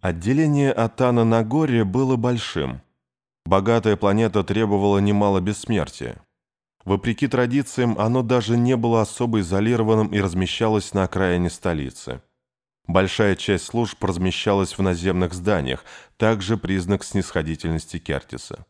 Отделение Атана на горе было большим. Богатая планета требовала немало бессмертия. Вопреки традициям, оно даже не было особо изолированным и размещалось на окраине столицы. Большая часть служб размещалась в наземных зданиях, также признак снисходительности Кертиса.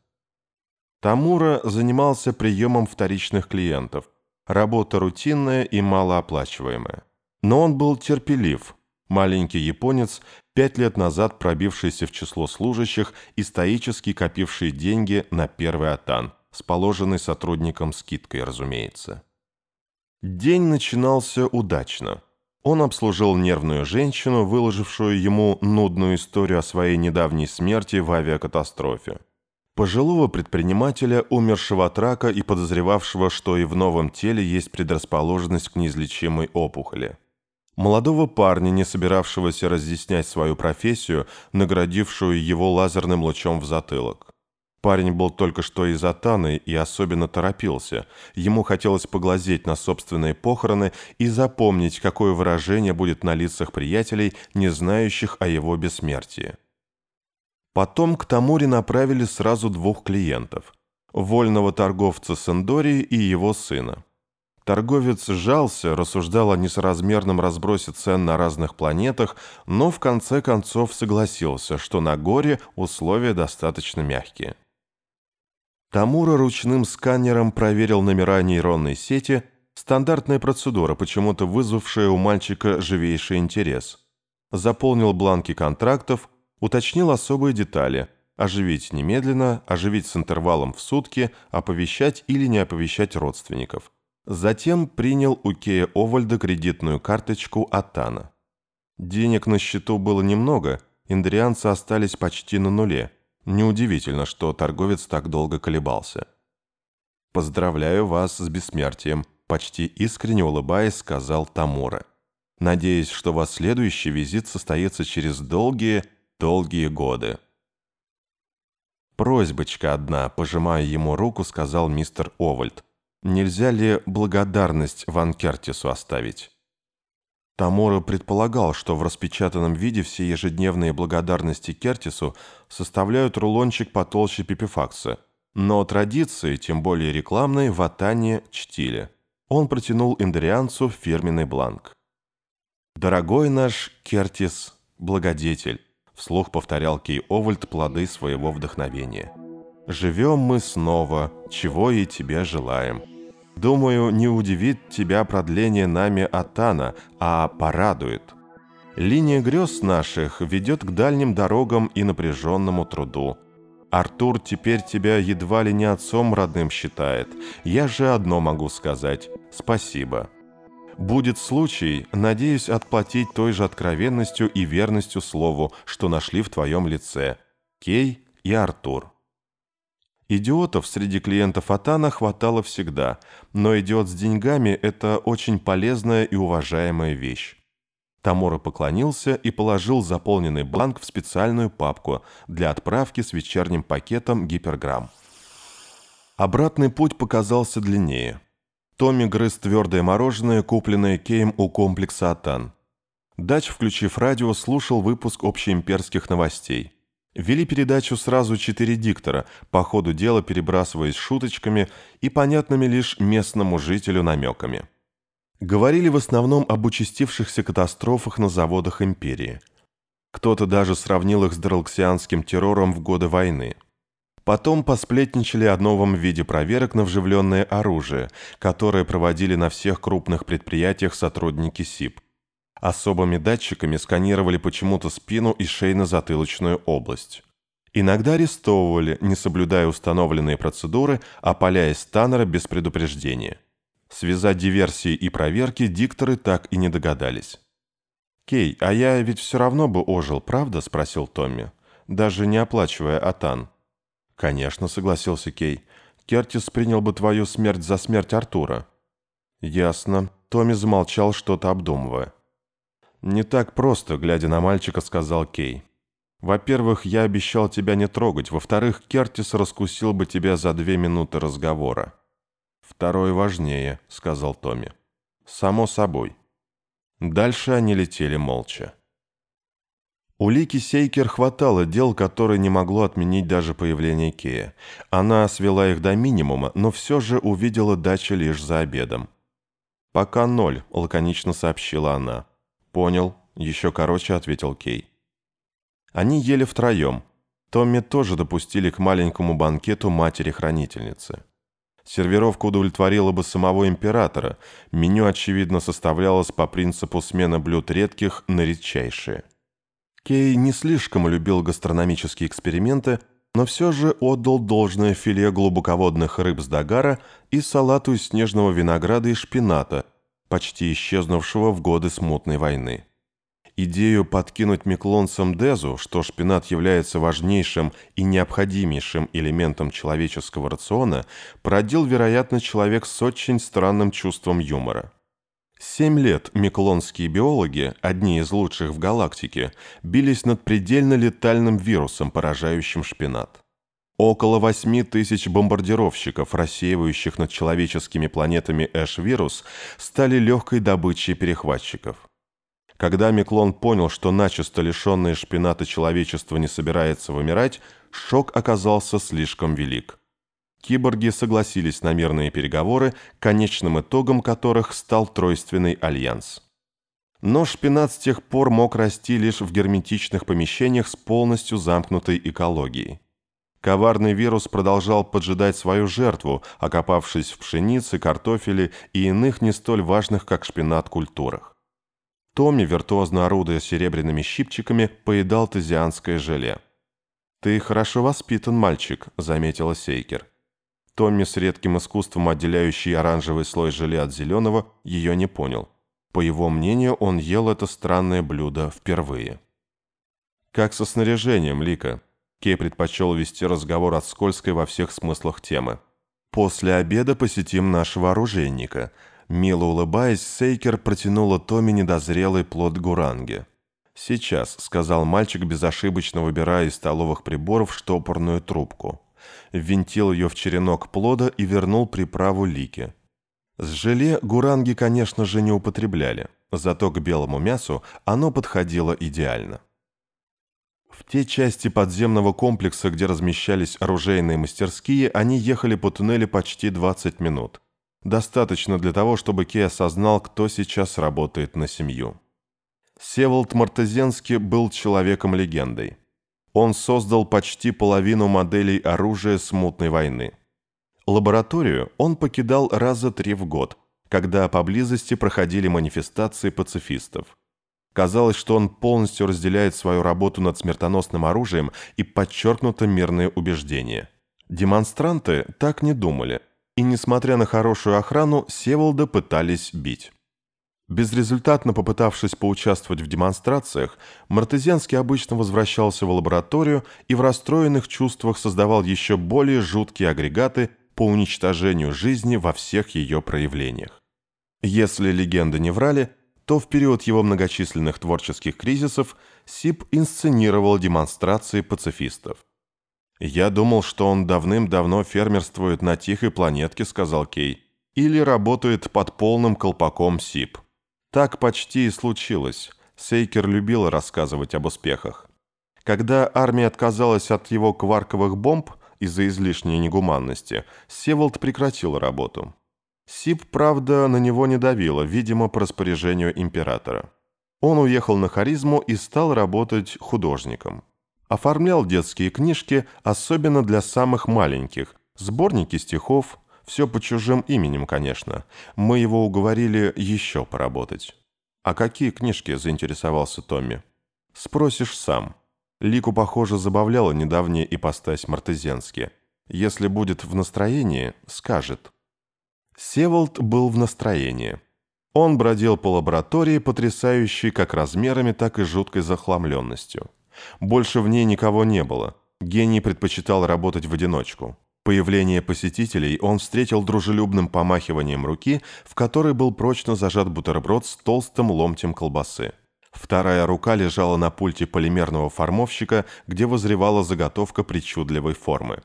Тамура занимался приемом вторичных клиентов. Работа рутинная и малооплачиваемая. Но он был терпелив. Маленький японец, пять лет назад пробившийся в число служащих и стоически копивший деньги на первый атан, с положенной сотрудникам скидкой, разумеется. День начинался удачно. Он обслужил нервную женщину, выложившую ему нудную историю о своей недавней смерти в авиакатастрофе. Пожилого предпринимателя, умершего от рака и подозревавшего, что и в новом теле есть предрасположенность к неизлечимой опухоли. Молодого парня, не собиравшегося разъяснять свою профессию, наградившую его лазерным лучом в затылок. Парень был только что из Атаны и особенно торопился. Ему хотелось поглазеть на собственные похороны и запомнить, какое выражение будет на лицах приятелей, не знающих о его бессмертии. Потом к Тамуре направили сразу двух клиентов – вольного торговца Сандори и его сына. Торговец сжался, рассуждал о несоразмерном разбросе цен на разных планетах, но в конце концов согласился, что на горе условия достаточно мягкие. Тамура ручным сканером проверил номера нейронной сети, стандартная процедура, почему-то вызвавшая у мальчика живейший интерес. Заполнил бланки контрактов, уточнил особые детали – оживить немедленно, оживить с интервалом в сутки, оповещать или не оповещать родственников. Затем принял у Кея Овальда кредитную карточку Атана. Денег на счету было немного, индрианцы остались почти на нуле – Неудивительно, что торговец так долго колебался. «Поздравляю вас с бессмертием», – почти искренне улыбаясь, сказал Тамура. «Надеюсь, что ваш следующий визит состоится через долгие, долгие годы». «Просьбочка одна», – пожимая ему руку, сказал мистер Овальд. «Нельзя ли благодарность Ван Кертису оставить?» Тамора предполагал, что в распечатанном виде все ежедневные благодарности Кертису составляют рулончик потолще пипифакса, но традиции, тем более рекламные, в Атане чтили. Он протянул индрианцу фирменный бланк. «Дорогой наш Кертис, благодетель», — вслух повторял Кей Овальд плоды своего вдохновения. «Живем мы снова, чего и тебе желаем». Думаю, не удивит тебя продление нами Атана, а порадует. Линия грез наших ведет к дальним дорогам и напряженному труду. Артур теперь тебя едва ли не отцом родным считает. Я же одно могу сказать – спасибо. Будет случай, надеюсь отплатить той же откровенностью и верностью слову, что нашли в твоем лице. Кей и Артур. Идиотов среди клиентов Атана хватало всегда, но идиот с деньгами – это очень полезная и уважаемая вещь. Тамора поклонился и положил заполненный бланк в специальную папку для отправки с вечерним пакетом гиперграмм. Обратный путь показался длиннее. Томми грыз твердое мороженое, купленное Кеем у комплекса Атан. Дач, включив радио, слушал выпуск общеимперских новостей. Вели передачу сразу четыре диктора, по ходу дела перебрасываясь шуточками и понятными лишь местному жителю намеками. Говорили в основном об участившихся катастрофах на заводах империи. Кто-то даже сравнил их с дралксианским террором в годы войны. Потом посплетничали о новом виде проверок на вживленное оружие, которое проводили на всех крупных предприятиях сотрудники СИП. Особыми датчиками сканировали почему-то спину и шейно-затылочную область. Иногда арестовывали, не соблюдая установленные процедуры, опаляя Станнера без предупреждения. Связать диверсии и проверки дикторы так и не догадались. «Кей, а я ведь все равно бы ожил, правда?» – спросил Томми. «Даже не оплачивая Атан». «Конечно», – согласился Кей. «Кертис принял бы твою смерть за смерть Артура». «Ясно». Томми замолчал, что-то обдумывая. «Не так просто», — глядя на мальчика, сказал Кей. «Во-первых, я обещал тебя не трогать. Во-вторых, Кертис раскусил бы тебя за две минуты разговора». «Второе важнее», — сказал Томми. «Само собой». Дальше они летели молча. У Лики Сейкер хватало дел, которые не могло отменить даже появление Кея. Она свела их до минимума, но все же увидела дачу лишь за обедом. «Пока ноль», — лаконично сообщила она. «Понял», — еще короче ответил Кей. Они ели втроем. Томми тоже допустили к маленькому банкету матери-хранительницы. Сервировка удовлетворила бы самого императора. Меню, очевидно, составлялось по принципу смены блюд редких на редчайшие. Кей не слишком любил гастрономические эксперименты, но все же отдал должное филе глубоководных рыб с дагара и салату из снежного винограда и шпината, почти исчезнувшего в годы смутной войны. Идею подкинуть миклонцам Дезу, что шпинат является важнейшим и необходимейшим элементом человеческого рациона, породил, вероятно, человек с очень странным чувством юмора. Семь лет миклонские биологи, одни из лучших в галактике, бились над предельно летальным вирусом, поражающим шпинат. Около восьми тысяч бомбардировщиков, рассеивающих над человеческими планетами Эш-вирус, стали легкой добычей перехватчиков. Когда Миклон понял, что начисто лишенное шпината человечество не собирается вымирать, шок оказался слишком велик. Киборги согласились на мирные переговоры, конечным итогом которых стал тройственный альянс. Но шпинат с тех пор мог расти лишь в герметичных помещениях с полностью замкнутой экологией. Коварный вирус продолжал поджидать свою жертву, окопавшись в пшенице, картофеле и иных не столь важных, как шпинат, культурах. Томми, виртуозно орудуя серебряными щипчиками, поедал тазианское желе. «Ты хорошо воспитан, мальчик», — заметила Сейкер. Томми с редким искусством, отделяющий оранжевый слой желе от зеленого, ее не понял. По его мнению, он ел это странное блюдо впервые. «Как со снаряжением, Лика?» Кей предпочел вести разговор от скользкой во всех смыслах темы. «После обеда посетим нашего оружейника», Мило улыбаясь, Сейкер протянула Томми недозрелый плод гуранги. «Сейчас», — сказал мальчик, безошибочно выбирая из столовых приборов штопорную трубку. Ввинтил ее в черенок плода и вернул приправу Лике. С желе гуранги, конечно же, не употребляли, зато к белому мясу оно подходило идеально. В те части подземного комплекса, где размещались оружейные мастерские, они ехали по туннелю почти 20 минут. Достаточно для того, чтобы Кей осознал, кто сейчас работает на семью. Севолд Мартезенский был человеком-легендой. Он создал почти половину моделей оружия смутной войны. Лабораторию он покидал раза три в год, когда поблизости проходили манифестации пацифистов. Казалось, что он полностью разделяет свою работу над смертоносным оружием и подчеркнуто мирные убеждения. Демонстранты так не думали – и, несмотря на хорошую охрану, Севолда пытались бить. Безрезультатно попытавшись поучаствовать в демонстрациях, Мартезианский обычно возвращался в лабораторию и в расстроенных чувствах создавал еще более жуткие агрегаты по уничтожению жизни во всех ее проявлениях. Если легенды не врали, то в период его многочисленных творческих кризисов СИП инсценировал демонстрации пацифистов. «Я думал, что он давным-давно фермерствует на тихой планетке», — сказал Кей. «Или работает под полным колпаком СИП». Так почти и случилось. Сейкер любил рассказывать об успехах. Когда армия отказалась от его кварковых бомб из-за излишней негуманности, Севолд прекратил работу. СИП, правда, на него не давила, видимо, по распоряжению императора. Он уехал на харизму и стал работать художником. Оформлял детские книжки, особенно для самых маленьких, сборники стихов, все по чужим именем, конечно. Мы его уговорили еще поработать. «А какие книжки?» – заинтересовался Томми. «Спросишь сам». Лику, похоже, забавляла недавняя ипостась Мартезенски. Если будет в настроении, скажет. Севолд был в настроении. Он бродил по лаборатории, потрясающей как размерами, так и жуткой захламленностью. Больше в ней никого не было. Гений предпочитал работать в одиночку. Появление посетителей он встретил дружелюбным помахиванием руки, в которой был прочно зажат бутерброд с толстым ломтем колбасы. Вторая рука лежала на пульте полимерного формовщика, где возревала заготовка причудливой формы.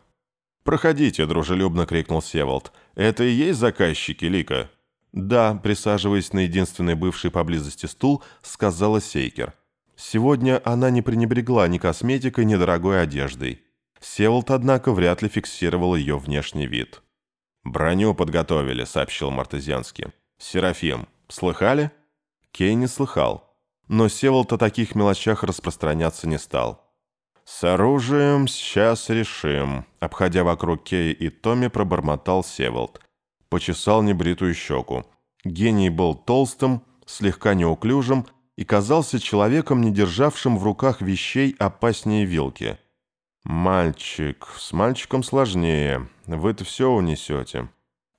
«Проходите», — дружелюбно крикнул Севолд. «Это и есть заказчики, Лика?» «Да», — присаживаясь на единственный бывший поблизости стул, сказала Сейкер. Сегодня она не пренебрегла ни косметикой, ни дорогой одеждой. Севолт, однако, вряд ли фиксировал ее внешний вид. «Броню подготовили», — сообщил Мартезианский. «Серафим, слыхали?» Кей не слыхал, но Севолт о таких мелочах распространяться не стал. «С оружием сейчас решим», — обходя вокруг Кея и Томми, пробормотал Севолт. Почесал небритую щеку. Гений был толстым, слегка неуклюжим и казался человеком, не державшим в руках вещей опаснее вилки. «Мальчик, с мальчиком сложнее. Вы-то все унесете».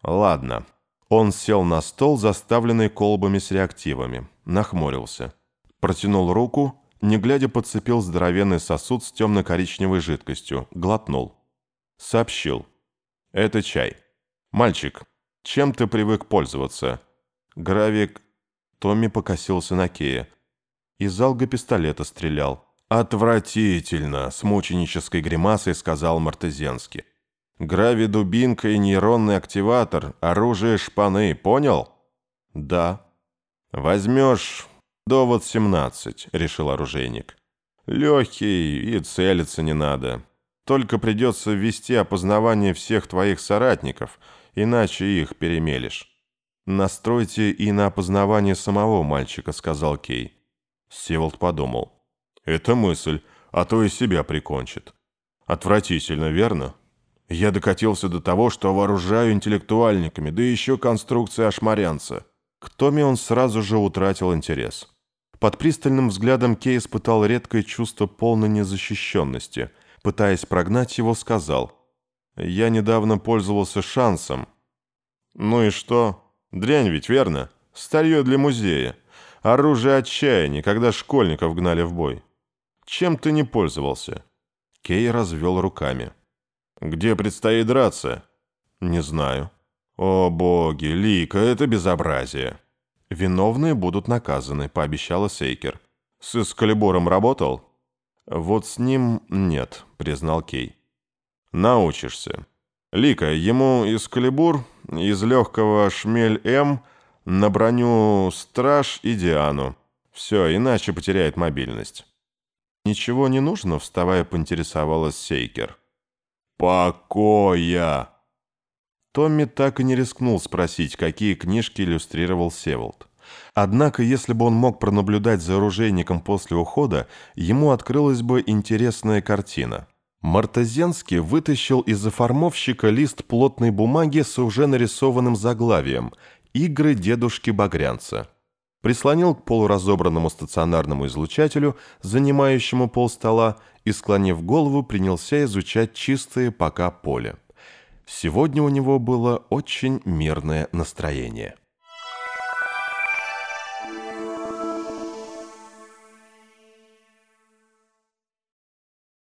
«Ладно». Он сел на стол, заставленный колбами с реактивами. Нахмурился. Протянул руку, не глядя подцепил здоровенный сосуд с темно-коричневой жидкостью. Глотнул. Сообщил. «Это чай. Мальчик, чем ты привык пользоваться?» Гравик... Томми покосился на Кея. Из алга пистолета стрелял. «Отвратительно!» — с мученической гримасой сказал Мартезенский. «Грави-дубинка и нейронный активатор, оружие шпаны, понял?» «Да». «Возьмешь довод 17», — решил оружейник. «Легкий и целиться не надо. Только придется ввести опознавание всех твоих соратников, иначе их перемелешь». «Настройте и на опознавание самого мальчика», — сказал Кей. Севолд подумал. Это мысль, а то и себя прикончит. Отвратительно, верно? Я докатился до того, что вооружаю интеллектуальниками, да еще конструкция ашмарянца. К Томе он сразу же утратил интерес. Под пристальным взглядом Кей испытал редкое чувство полной незащищенности. Пытаясь прогнать его, сказал, «Я недавно пользовался шансом». «Ну и что? Дрянь ведь, верно? Старье для музея. Оружие отчаяния, когда школьников гнали в бой. Чем ты не пользовался?» Кей развел руками. «Где предстоит драться?» «Не знаю». «О боги, Лика, это безобразие!» «Виновные будут наказаны», — пообещала Сейкер. «С Эскалибуром работал?» «Вот с ним нет», — признал Кей. «Научишься. Лика, ему Эскалибур из легкого шмель-М на броню Страж и Диану. Все, иначе потеряет мобильность». «Ничего не нужно?» — вставая, поинтересовалась Сейкер. «Покоя!» Томми так и не рискнул спросить, какие книжки иллюстрировал Севолд. Однако, если бы он мог пронаблюдать за оружейником после ухода, ему открылась бы интересная картина. Мартазенский вытащил из оформовщика лист плотной бумаги с уже нарисованным заглавием «Игры дедушки Багрянца» прислонил к полуразобранному стационарному излучателю, занимающему полстола, и, склонив голову, принялся изучать чистое пока поле. Сегодня у него было очень мирное настроение.